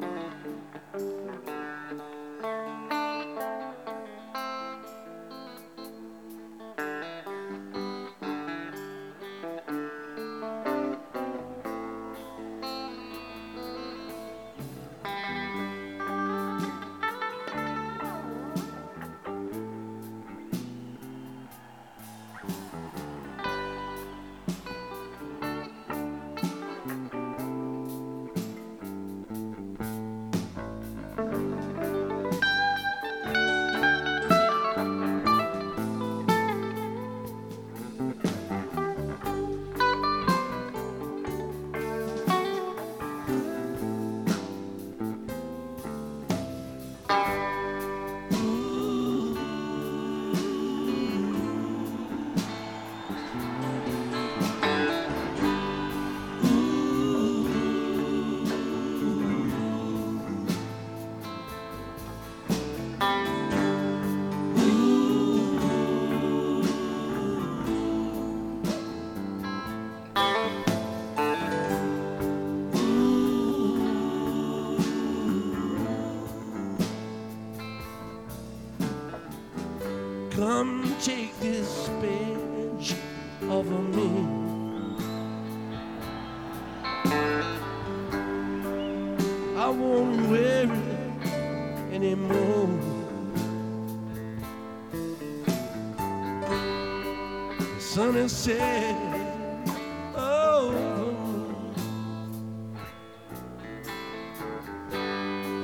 Bye. Come take this page of me. I won't wear it anymore. The sun has set oh.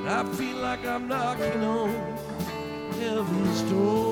I feel like I'm knocking on heaven's door.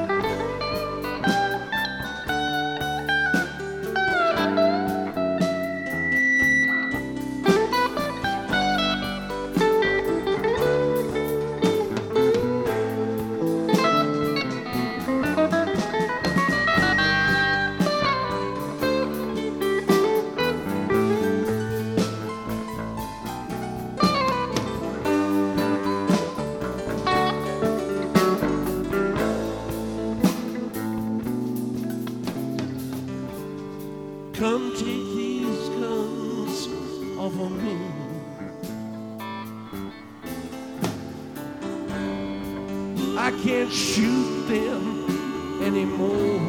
I can't shoot them anymore.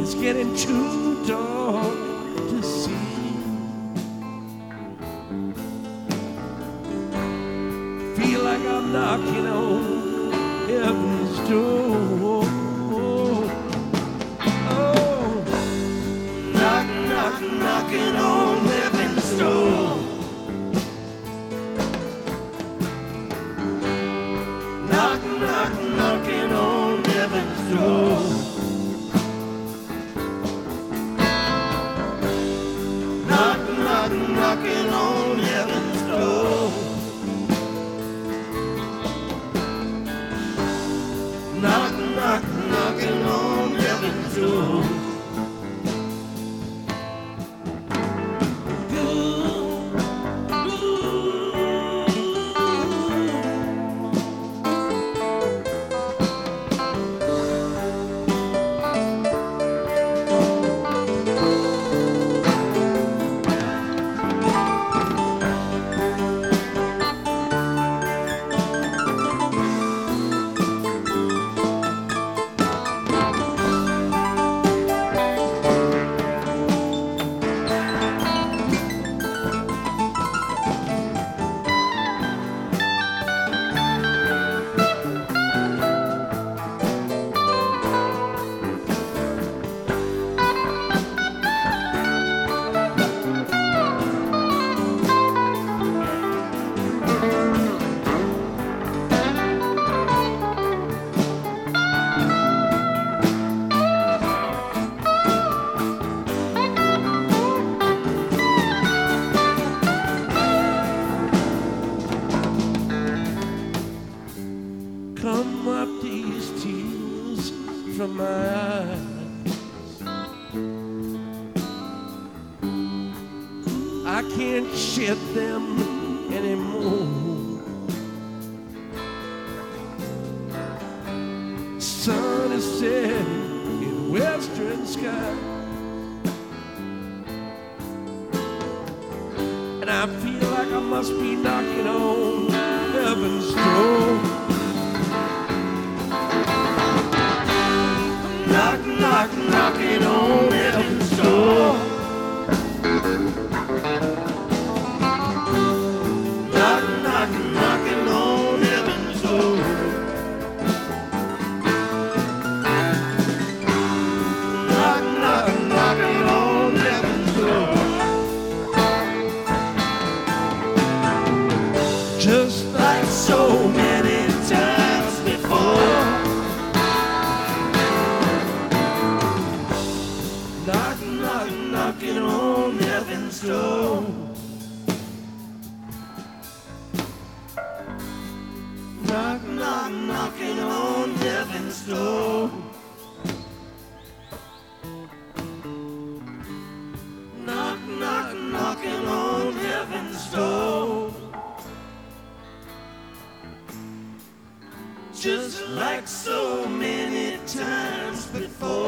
It's getting too dark to see. Feel like I'm knocking on heaven's door. Oh, knock, knock, knocking on heaven's door. Come up these tears from my eyes. I can't shed them anymore. Sun is setting in western sky. And I feel like I must be knocking on heaven's door. Knock, knock, knocking on heaven's door. Just like so many times before.